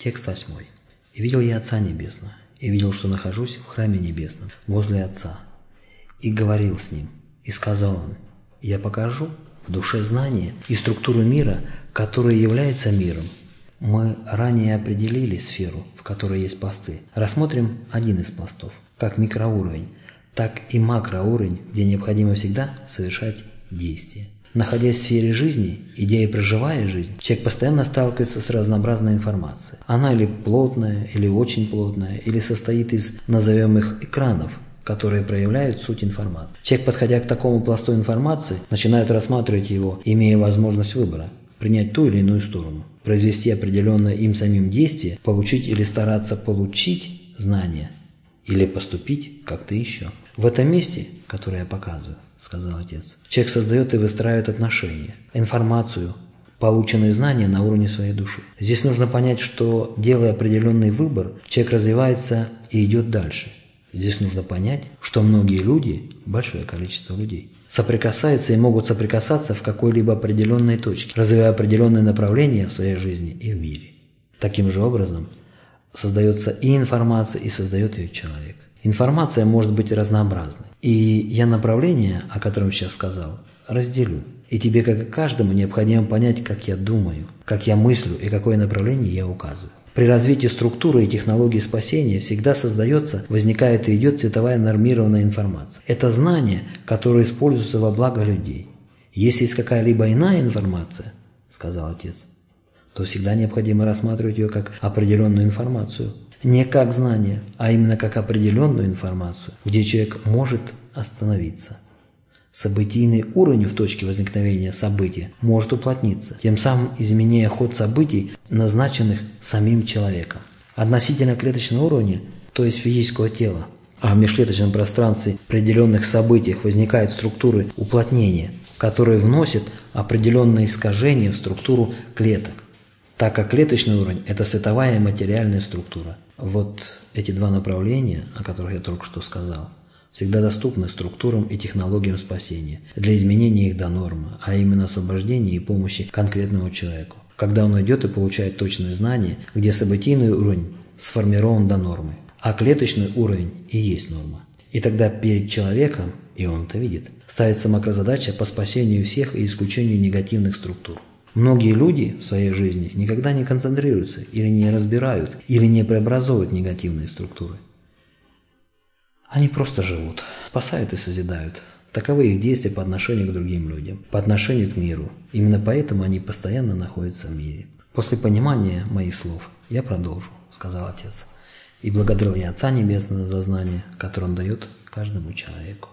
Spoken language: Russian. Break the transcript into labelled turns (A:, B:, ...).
A: Текст 8. «И видел я Отца Небесного, и видел, что нахожусь в храме небесном, возле Отца, и говорил с Ним, и сказал Он, я покажу в душе знание и структуру мира, которая является миром. Мы ранее определили сферу, в которой есть посты. Рассмотрим один из постов, как микроуровень, так и макроуровень, где необходимо всегда совершать действия. Находясь в сфере жизни, идея проживая жизнь, человек постоянно сталкивается с разнообразной информацией. Она или плотная, или очень плотная, или состоит из, назовем их, экранов, которые проявляют суть информации. Человек, подходя к такому пласту информации, начинает рассматривать его, имея возможность выбора принять ту или иную сторону, произвести определенное им самим действие, получить или стараться получить знания, или поступить как-то еще. В этом месте, которое я показываю, сказал отец, человек создает и выстраивает отношения, информацию, полученные знания на уровне своей души. Здесь нужно понять, что делая определенный выбор, человек развивается и идет дальше. Здесь нужно понять, что многие люди, большое количество людей, соприкасаются и могут соприкасаться в какой-либо определенной точке, развивая определенное направление в своей жизни и в мире. Таким же образом создается и информация, и создает ее человек. Информация может быть разнообразной. И я направление, о котором сейчас сказал, разделю. И тебе, как и каждому, необходимо понять, как я думаю, как я мыслю и какое направление я указываю. При развитии структуры и технологии спасения всегда создается, возникает и идет цветовая нормированная информация. Это знание, которое используется во благо людей. Если есть какая-либо иная информация, сказал отец, то всегда необходимо рассматривать ее как определенную информацию. Не как знание, а именно как определенную информацию, где человек может остановиться – Событийный уровень в точке возникновения события может уплотниться, тем самым изменяя ход событий, назначенных самим человеком. Относительно клеточного уровня, то есть физического тела, а в межклеточном пространстве определенных событиях возникают структуры уплотнения, которые вносят определенные искажения в структуру клеток, так как клеточный уровень – это световая и материальная структура. Вот эти два направления, о которых я только что сказал – всегда доступны структурам и технологиям спасения для изменения их до нормы, а именно освобождения и помощи конкретному человеку. Когда он идет и получает точные знания, где событийный уровень сформирован до нормы, а клеточный уровень и есть норма. И тогда перед человеком, и он это видит, ставится макрозадача по спасению всех и исключению негативных структур. Многие люди в своей жизни никогда не концентрируются или не разбирают, или не преобразовывают негативные структуры. Они просто живут, спасают и созидают. Таковы их действия по отношению к другим людям, по отношению к миру. Именно поэтому они постоянно находятся в мире. После понимания моих слов я продолжу, сказал отец. И благодарил я Отца Небесного за знание, которое он дает каждому человеку.